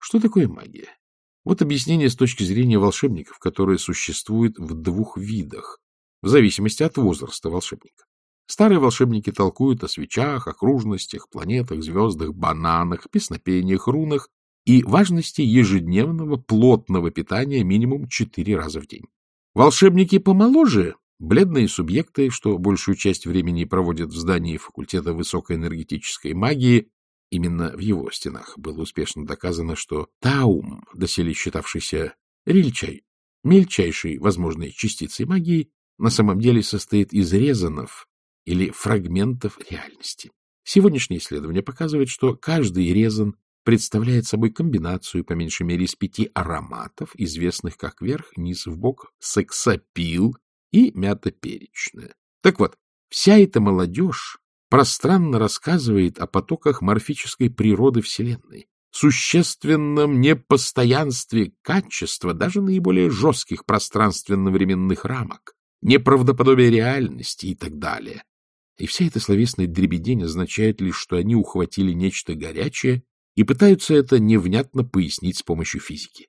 Что такое магия? Вот объяснение с точки зрения волшебников, которые существуют в двух видах, в зависимости от возраста волшебника. Старые волшебники толкуют о свечах, окружностях, планетах, звездах, бананах, песнопениях, рунах и важности ежедневного плотного питания минимум четыре раза в день. Волшебники помоложе — бледные субъекты, что большую часть времени проводят в здании факультета высокоэнергетической магии, Именно в его стенах было успешно доказано, что таум, доселе считавшийся рельчай, мельчайшей возможной частицей магии, на самом деле состоит из резанов или фрагментов реальности. Сегодняшнее исследование показывает, что каждый резан представляет собой комбинацию по меньшей мере из пяти ароматов, известных как вверх, низ, вбок, сексапил и мята перечная. Так вот, вся эта молодежь пространно рассказывает о потоках морфической природы Вселенной, существенном непостоянстве качества даже наиболее жестких пространственно-временных рамок, неправдоподобие реальности и так далее. И вся эта словесная дребедень означает лишь, что они ухватили нечто горячее и пытаются это невнятно пояснить с помощью физики.